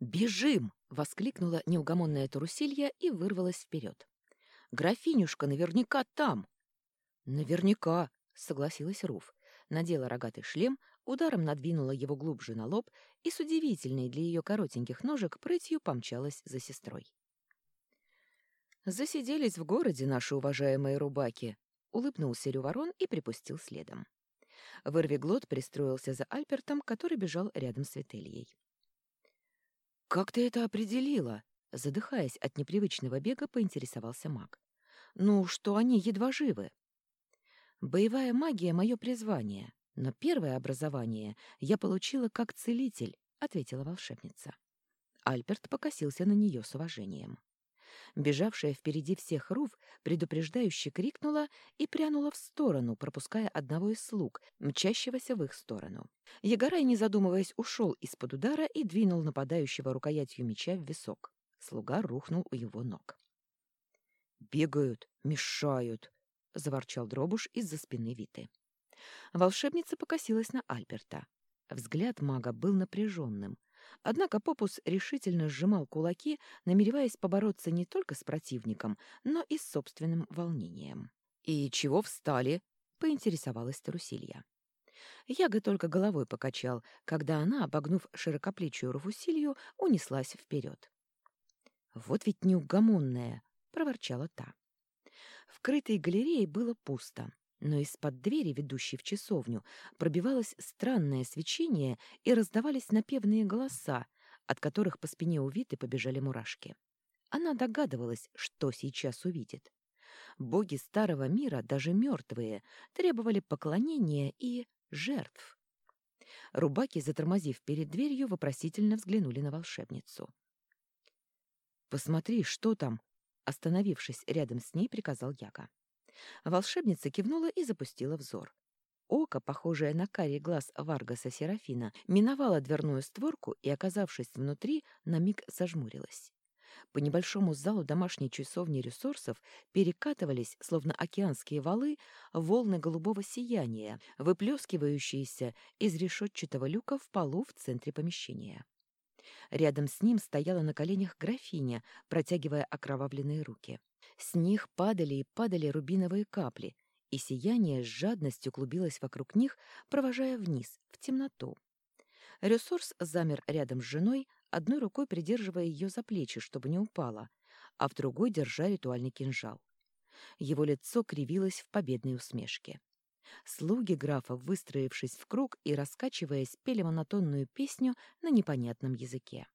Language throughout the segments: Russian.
«Бежим!» — воскликнула неугомонная Тарусилья и вырвалась вперед. «Графинюшка наверняка там!» «Наверняка!» — согласилась Руф. Надела рогатый шлем, ударом надвинула его глубже на лоб и с удивительной для ее коротеньких ножек прытью помчалась за сестрой. «Засиделись в городе наши уважаемые рубаки!» — улыбнулся Рюворон и припустил следом. Вырвиглот пристроился за Альпертом, который бежал рядом с Вительей. «Как ты это определила?» Задыхаясь от непривычного бега, поинтересовался маг. «Ну, что они едва живы?» «Боевая магия — мое призвание, но первое образование я получила как целитель», — ответила волшебница. Альберт покосился на нее с уважением. Бежавшая впереди всех Руф предупреждающе крикнула и прянула в сторону, пропуская одного из слуг, мчащегося в их сторону. Егорай, не задумываясь, ушел из-под удара и двинул нападающего рукоятью меча в висок. Слуга рухнул у его ног. «Бегают, мешают!» — заворчал Дробуш из-за спины Виты. Волшебница покосилась на Альберта. Взгляд мага был напряженным. Однако Попус решительно сжимал кулаки, намереваясь побороться не только с противником, но и с собственным волнением. «И чего встали?» — поинтересовалась Тарусилья. Яга только головой покачал, когда она, обогнув широкоплечую Руфусилью, унеслась вперед. «Вот ведь неугомонная!» — проворчала та. В крытой галерее было пусто но из-под двери, ведущей в часовню, пробивалось странное свечение и раздавались напевные голоса, от которых по спине у Виты побежали мурашки. Она догадывалась, что сейчас увидит. Боги старого мира, даже мертвые, требовали поклонения и жертв. Рубаки, затормозив перед дверью, вопросительно взглянули на волшебницу. «Посмотри, что там!» Остановившись рядом с ней, приказал Яга. Волшебница кивнула и запустила взор. Око, похожее на карий глаз Варгаса Серафина, миновало дверную створку и, оказавшись внутри, на миг зажмурилась. По небольшому залу домашней часовни ресурсов перекатывались, словно океанские валы, волны голубого сияния, выплескивающиеся из решетчатого люка в полу в центре помещения. Рядом с ним стояла на коленях графиня, протягивая окровавленные руки. С них падали и падали рубиновые капли, и сияние с жадностью клубилось вокруг них, провожая вниз, в темноту. Ресурс замер рядом с женой, одной рукой придерживая ее за плечи, чтобы не упала, а в другой держа ритуальный кинжал. Его лицо кривилось в победной усмешке. Слуги графа, выстроившись в круг и раскачиваясь, пели монотонную песню на непонятном языке.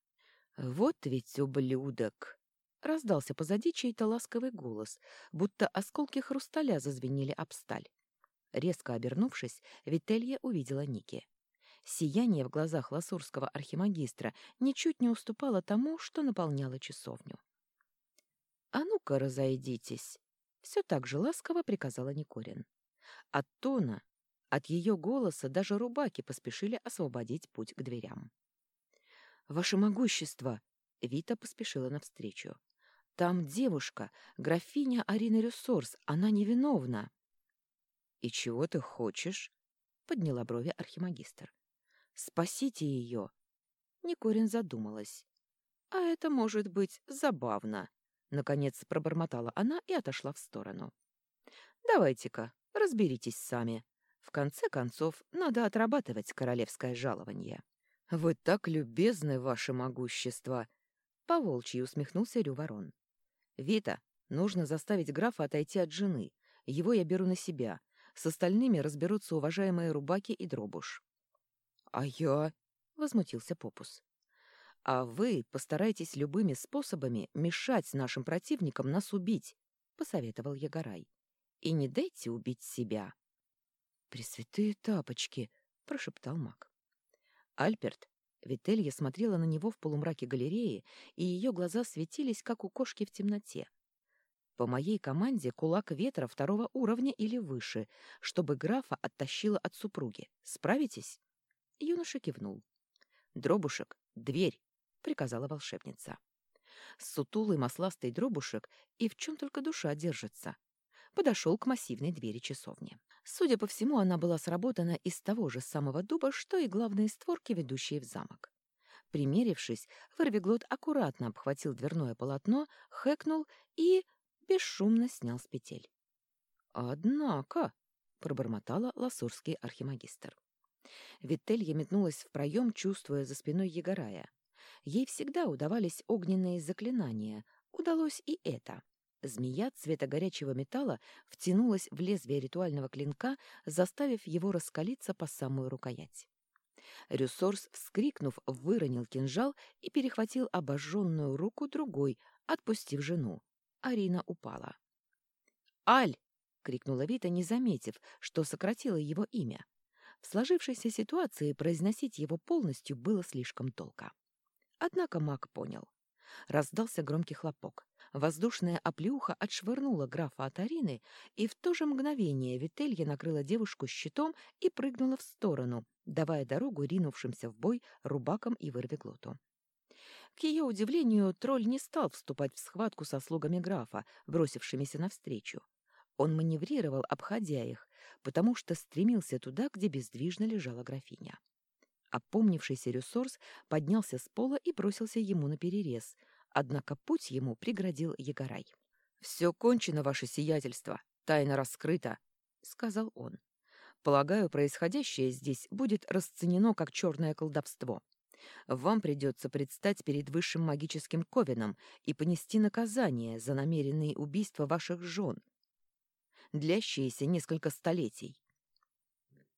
«Вот ведь ублюдок!» Раздался позади чей-то ласковый голос, будто осколки хрусталя зазвенели об сталь. Резко обернувшись, Вителья увидела Ники. Сияние в глазах ласурского архимагистра ничуть не уступало тому, что наполняло часовню. «А ну-ка, разойдитесь!» — все так же ласково приказала Никорин. От тона, от ее голоса даже рубаки поспешили освободить путь к дверям. «Ваше могущество!» — Вита поспешила навстречу. Там девушка, графиня Арина Рюсорс, она невиновна. — И чего ты хочешь? — подняла брови архимагистр. — Спасите ее. Никорин задумалась. — А это может быть забавно. Наконец пробормотала она и отошла в сторону. — Давайте-ка, разберитесь сами. В конце концов, надо отрабатывать королевское жалование. — Вы так любезны, ваше могущество! — поволчьи усмехнулся Рюворон. «Вита, нужно заставить графа отойти от жены. Его я беру на себя. С остальными разберутся уважаемые Рубаки и Дробуш». «А я?» — возмутился Попус. «А вы постарайтесь любыми способами мешать нашим противникам нас убить», — посоветовал Ягорай. «И не дайте убить себя». «Пресвятые тапочки!» — прошептал маг. Вителья смотрела на него в полумраке галереи, и ее глаза светились, как у кошки в темноте. По моей команде кулак ветра второго уровня или выше, чтобы графа оттащила от супруги. Справитесь? Юноша кивнул. «Дробушек, дверь!» — приказала волшебница. Сутулый масластый дробушек и в чем только душа держится. Подошел к массивной двери часовни. Судя по всему, она была сработана из того же самого дуба, что и главные створки, ведущие в замок. Примерившись, Ворвиглот аккуратно обхватил дверное полотно, хэкнул и бесшумно снял с петель. «Однако», — пробормотала ласурский архимагистр. Вителья метнулась в проем, чувствуя за спиной Егорая. Ей всегда удавались огненные заклинания. Удалось и это. Змея цвета горячего металла втянулась в лезвие ритуального клинка, заставив его раскалиться по самую рукоять. Рюсорс, вскрикнув, выронил кинжал и перехватил обожженную руку другой, отпустив жену. Арина упала. «Аль!» — крикнула Вита, не заметив, что сократила его имя. В сложившейся ситуации произносить его полностью было слишком толко. Однако маг понял. Раздался громкий хлопок. Воздушная оплеуха отшвырнула графа от Арины, и в то же мгновение Вителья накрыла девушку щитом и прыгнула в сторону, давая дорогу ринувшимся в бой рубакам и вырвиглоту. К ее удивлению, тролль не стал вступать в схватку со слугами графа, бросившимися навстречу. Он маневрировал, обходя их, потому что стремился туда, где бездвижно лежала графиня. Опомнившийся Рюсорс поднялся с пола и бросился ему на перерез, однако путь ему преградил Егорай. «Все кончено, ваше сиятельство, тайна раскрыта», — сказал он. «Полагаю, происходящее здесь будет расценено как черное колдовство. Вам придется предстать перед высшим магическим ковеном и понести наказание за намеренные убийства ваших жен, длящиеся несколько столетий.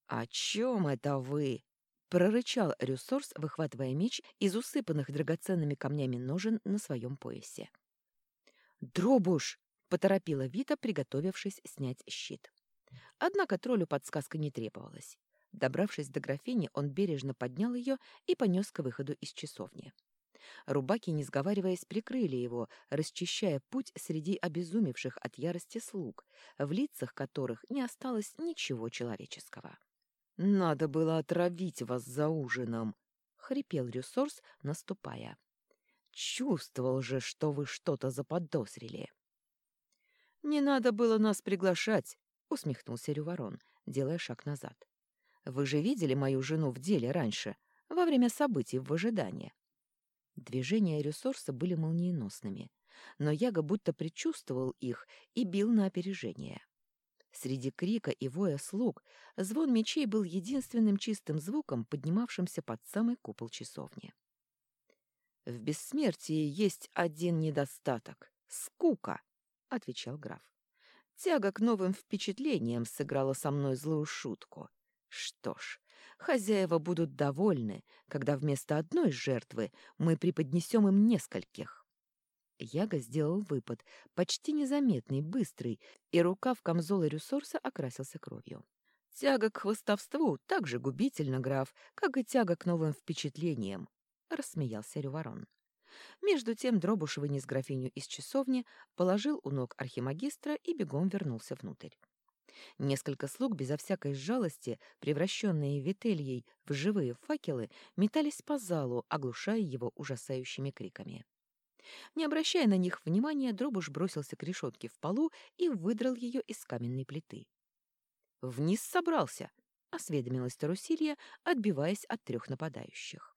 «О чем это вы?» — прорычал Рюсорс, выхватывая меч из усыпанных драгоценными камнями ножен на своем поясе. «Дробуш!» — поторопила Вита, приготовившись снять щит. Однако троллю подсказка не требовалась. Добравшись до графини, он бережно поднял ее и понес к выходу из часовни. Рубаки, не сговариваясь, прикрыли его, расчищая путь среди обезумевших от ярости слуг, в лицах которых не осталось ничего человеческого. «Надо было отравить вас за ужином!» — хрипел Рюсорс, наступая. «Чувствовал же, что вы что-то заподозрили!» «Не надо было нас приглашать!» — усмехнулся Рюворон, делая шаг назад. «Вы же видели мою жену в деле раньше, во время событий в ожидании. Движения ресурса были молниеносными, но Яга будто предчувствовал их и бил на опережение. Среди крика и воя слуг звон мечей был единственным чистым звуком, поднимавшимся под самый купол часовни. «В бессмертии есть один недостаток — скука», — отвечал граф. «Тяга к новым впечатлениям сыграла со мной злую шутку. Что ж, Хозяева будут довольны, когда вместо одной жертвы мы преподнесем им нескольких. Яга сделал выпад, почти незаметный, быстрый, и рука в камзоле Рюсорса окрасился кровью. «Тяга к хвостовству так же губительна, граф, как и тяга к новым впечатлениям», — рассмеялся Рюворон. Между тем Дробуш вынес графиню из часовни, положил у ног архимагистра и бегом вернулся внутрь. Несколько слуг безо всякой жалости, превращенные Вительей в живые факелы, метались по залу, оглушая его ужасающими криками. Не обращая на них внимания, Дробуш бросился к решетке в полу и выдрал ее из каменной плиты. «Вниз собрался!» — осведомилась Тарусилья, отбиваясь от трех нападающих.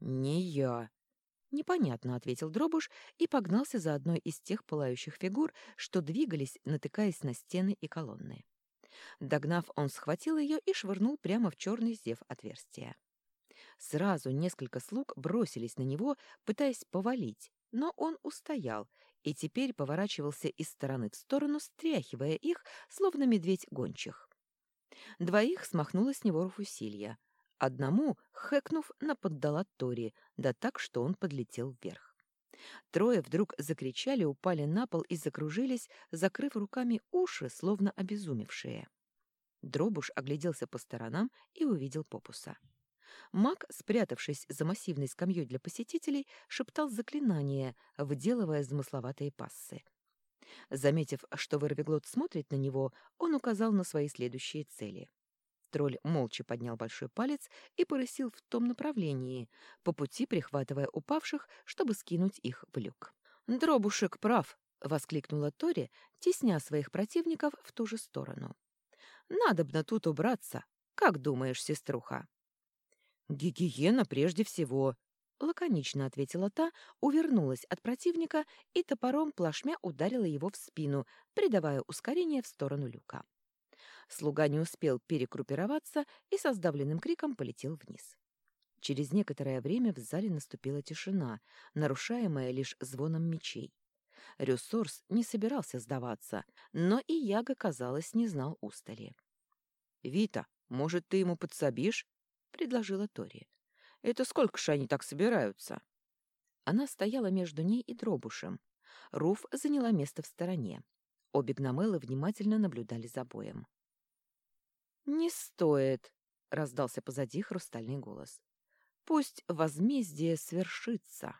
«Не я!» «Непонятно», — ответил Дробуш и погнался за одной из тех пылающих фигур, что двигались, натыкаясь на стены и колонны. Догнав, он схватил ее и швырнул прямо в черный зев отверстия. Сразу несколько слуг бросились на него, пытаясь повалить, но он устоял и теперь поворачивался из стороны в сторону, стряхивая их, словно медведь гончих. Двоих смахнула с него Руфусилья — Одному, хэкнув, наподдала Тори, да так, что он подлетел вверх. Трое вдруг закричали, упали на пол и закружились, закрыв руками уши, словно обезумевшие. Дробуш огляделся по сторонам и увидел попуса. Маг, спрятавшись за массивной скамьей для посетителей, шептал заклинание, выделывая замысловатые пассы. Заметив, что Вырвиглот смотрит на него, он указал на свои следующие цели — Тролль молча поднял большой палец и порысил в том направлении, по пути прихватывая упавших, чтобы скинуть их в люк. «Дробушек прав!» — воскликнула Тори, тесня своих противников в ту же сторону. «Надобно тут убраться. Как думаешь, сеструха?» «Гигиена прежде всего», лаконично ответила та, увернулась от противника и топором плашмя ударила его в спину, придавая ускорение в сторону люка. Слуга не успел перекруппироваться и со сдавленным криком полетел вниз. Через некоторое время в зале наступила тишина, нарушаемая лишь звоном мечей. Рюссорс не собирался сдаваться, но и Яга, казалось, не знал устали. «Вита, может, ты ему подсобишь?» — предложила Тори. «Это сколько ж они так собираются?» Она стояла между ней и Дробушем. Руф заняла место в стороне. Обе гномелы внимательно наблюдали за боем. «Не стоит», — раздался позади хрустальный голос. «Пусть возмездие свершится».